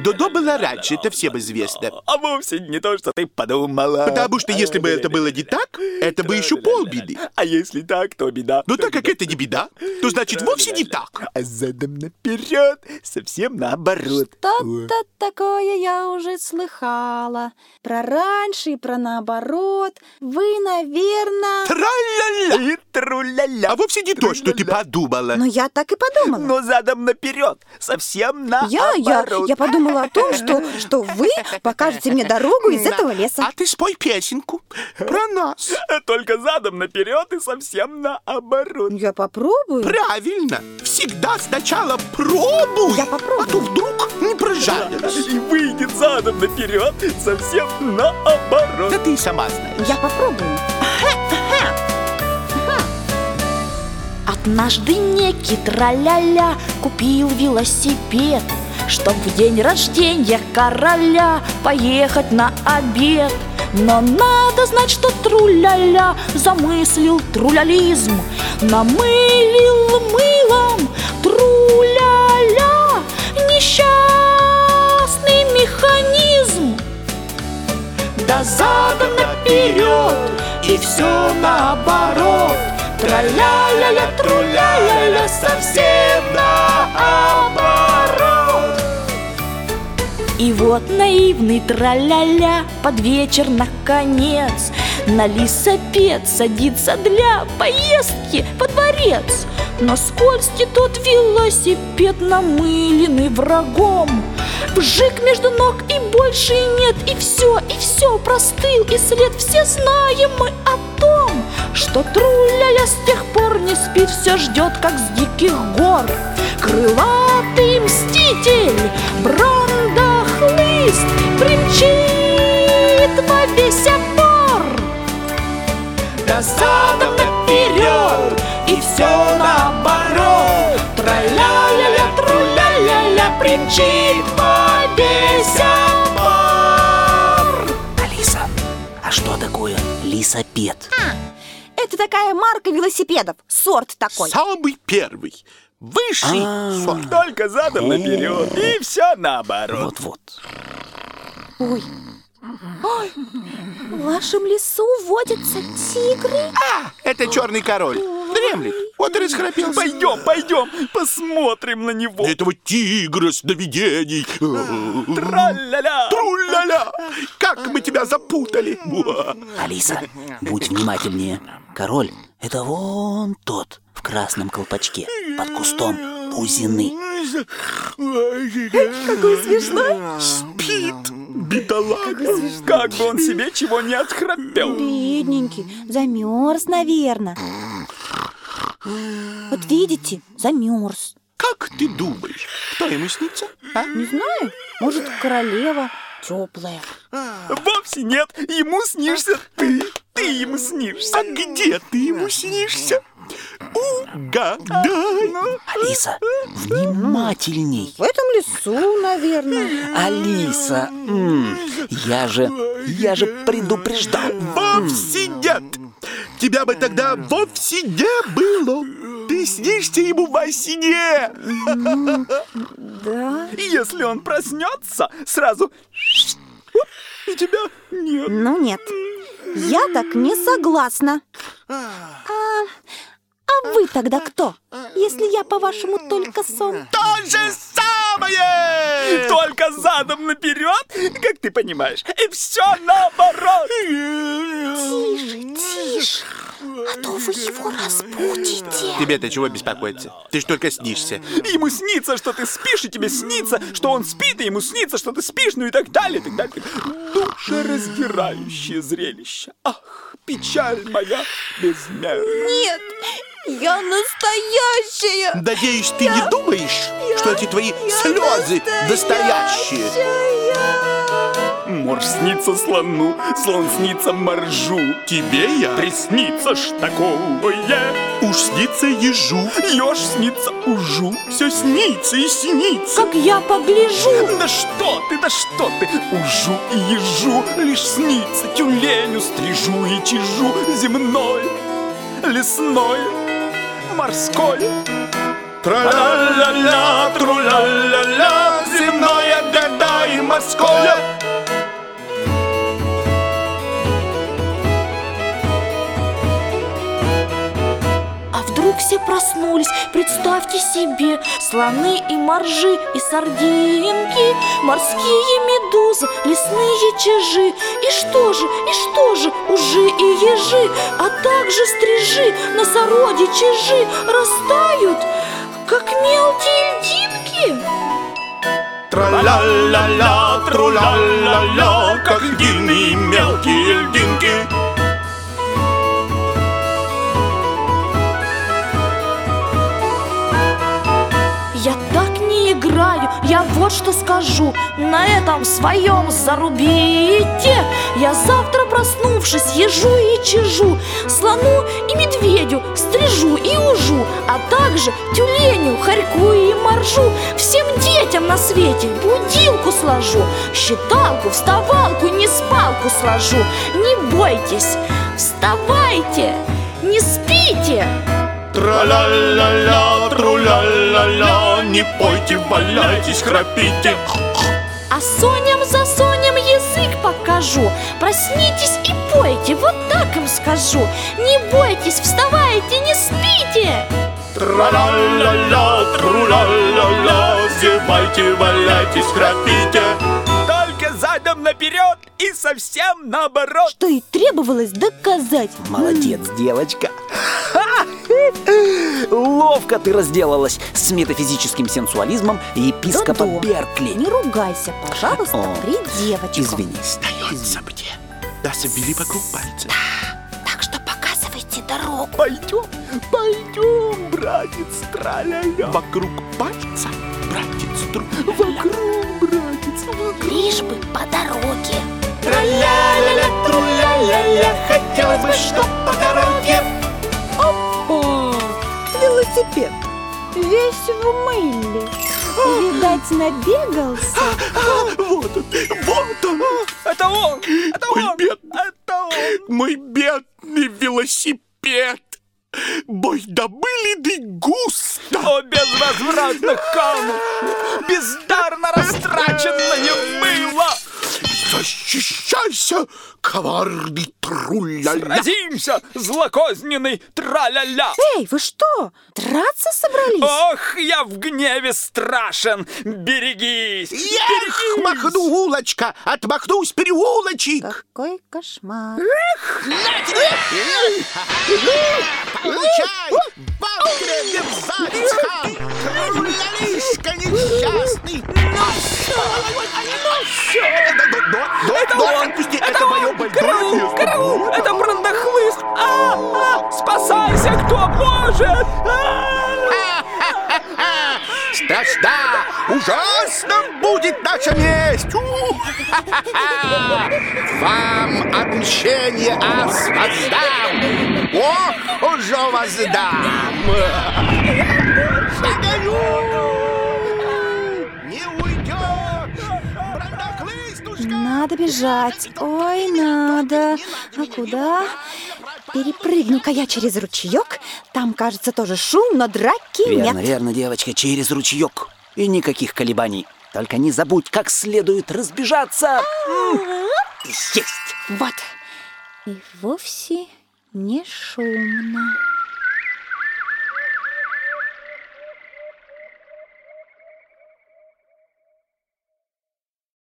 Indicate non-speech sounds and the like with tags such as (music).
Додо было раньше, это всем известно. А вовсе не то, что ты подумала. Потому что если бы это было не так, это бы еще полбеды. А если так, то беда. Но так как это не беда, то значит вовсе не так. А задом наперед совсем наоборот. Что-то такое я уже слыхала. Про раньше и про наоборот. Вы, наверное... Тра-ля-ля! И тру-ля-ля. А вовсе не то, что ты подумала. Но я так и подумала. Но задом наперед, совсем наоборот. Я, я, я подумала о том, что, что вы покажете мне дорогу из этого леса. А ты спой песенку про нас. Только задом наперед и совсем наоборот. Я попробую. Правильно. Всегда сначала пробуй. Я попробую. А то вдруг не прожаришь. И выйдет задом наперед совсем наоборот. Да ты сама знаешь. Я попробую. (laughs) Однажды некий траля-ля купил велосипед, Чтоб в день рождения короля поехать на обед. Но надо знать, что труля-ля замыслил трулялизм, Намылил мылом труля-ля несчастный механизм. Да задом наперед и все наоборот Траля-ля-ля, труля-ля-ля, совсем наоборот. И вот наивный траля-ля под вечер наконец На лисопед садится для поездки во дворец. Но скользкий тот велосипед намыленный врагом. Вжик между ног и больше нет И все, и все простыл и след Все знаем мы о том, что труля-ля с тех пор не спит Все ждет, как с диких гор. Крылатый мститель, брандахлыст Примчит во весь опор. Да задом наперед и все наоборот. Траля-ля-ля, труля-ля-ля Примчит во весь опор. Алиса, а что такое лисопед? Это такая марка велосипедов. Сорт такой. Самый первый. Высший сорт. Только задом наперед и все наоборот. Вот-вот. Ой. Ой. В вашем лесу водятся тигры. А, это черный король. Дремлет. Вот и расхрапелся. Пойдем, пойдем, посмотрим на него. Этого тигра сновидений. Тра-ля-ля. Тру-ля-ля. Как мы тебя запутали. Алиса, будь внимательнее. Король — это вон тот в красном колпачке под кустом бузины. Какой смешной. Спит, бедолага. Как бы он себе чего не отхрапел. Бедненький, замерз, наверное. Вот видите, замерз. Как ты думаешь, кто ему снится? А? Не знаю, может, королева теплая. Вовсе нет, ему снишься ты. Ты ему снишься. А где ты ему снишься? Угадай. Алиса, внимательней. В этом лесу, наверное. Алиса, я же, я же предупреждал. Вовсе нет. Тебя бы тогда вовсе не было. Ты снишься ему во сне. Да. И Если он проснется, сразу... И тебя нет. Ну нет, я так не согласна. А, а вы тогда кто? Если я, по-вашему, только сон. То же самое. Только задом наперед, как ты понимаешь, и все наоборот. Тише, тише, а то вы его разбудите. Тебе-то чего беспокоиться? Ты ж только снишься. Ему снится, что ты спишь, и тебе снится, что он спит, и ему снится, что ты спишь, ну и так далее, и так далее. Душераздирающее зрелище. Ах, печаль моя безмерная. Нет, я настоящая. Надеюсь, ты не думаешь, что эти твои слезы настоящие? Морж снится слону, слон снится моржу. Тебе я Приснится ж такое. уж снится ежу. Еж снится ужу. Все снится и снится. Как я погляжу Да что ты, да что ты, ужу и ежу Лишь снится тюленю, стрижу и чижу Земной, лесной, морской Тра-ля-ля-ля, тру-ля-ля-ля, земное года и морское. Все проснулись, представьте себе Слоны и моржи, и сардинки Морские медузы, лесные чижи И что же, и что же, ужи и ежи А также стрижи, носороги, чижи Растают, как мелкие льдинки Тра-ля-ля-ля, тру-ля-ля-ля, как льдины, мелкие льдинки. Играю, я вот что скажу На этом своем зарубите. Я завтра проснувшись ежу и чижу Слону и медведю стрижу и ужу А также тюленю, хорьку и моржу. Всем детям на свете будилку сложу Считалку, вставалку, не спалку сложу. Не бойтесь, вставайте, не спите. Тра-ля-ля-ля, тру-ля-ля-ля, не пойте, валяйтесь, храпите. А соням за соням язык покажу Проснитесь и пойте, вот так им скажу Не бойтесь, вставайте, не спите Тра-ля-ля-ля, тру-ля-ля-ля, зевайте, валяйтесь, храпите. Только задом наперед и совсем наоборот Что и требовалось доказать. Молодец, девочка. (laughs) Ловко ты разделалась с метафизическим сенсуализмом епископа Да-да. Беркли. Не ругайся, пожалуйста, О, при девочку. Извинись. Дается мне. Да собери вокруг пальца. Так что показывайте дорогу. Пойдем, пойдем, братец, траля-ля. Вокруг пальца, братец, тру. Вокруг, братец, вокруг. Лишь бы по дороге. Тра-ля-ля-ля, тру-ля-ля-ля, хотелось бы, чтоб велосипед. Весь в мыле. Видать, набегался. Вот он, вот он. Это он, это Мой он, бедный. это он Мой бедный велосипед. Бой добыли да густо. О, безвозвратно канувшее, бездарно растраченное мыло Защищайся, коварный тру-ля-ля. Сразимся, злокозненный траля-ля Эй, вы что, драться собрались? Ох, я в гневе страшен Берегись, Эх, берегись махну улочка, отмахнусь переулочек. Какой кошмар. Получай, Он! Отпусти, Это это мое больное Караул! место. Караул! Это брандахлыст! А, а, спасайся, кто может! А! Страшна, ужасно будет наша месть! Вам отмщение ас воздам! Ох, уже воздам! Загорю! Надо бежать. Ой, надо. А куда? Перепрыгну-ка я через ручеек. Там, кажется, тоже шум, но драки Верно, нет. верно, девочка, через ручеек. И никаких колебаний. Только не забудь, как следует разбежаться. Есть. Вот. И вовсе не шумно.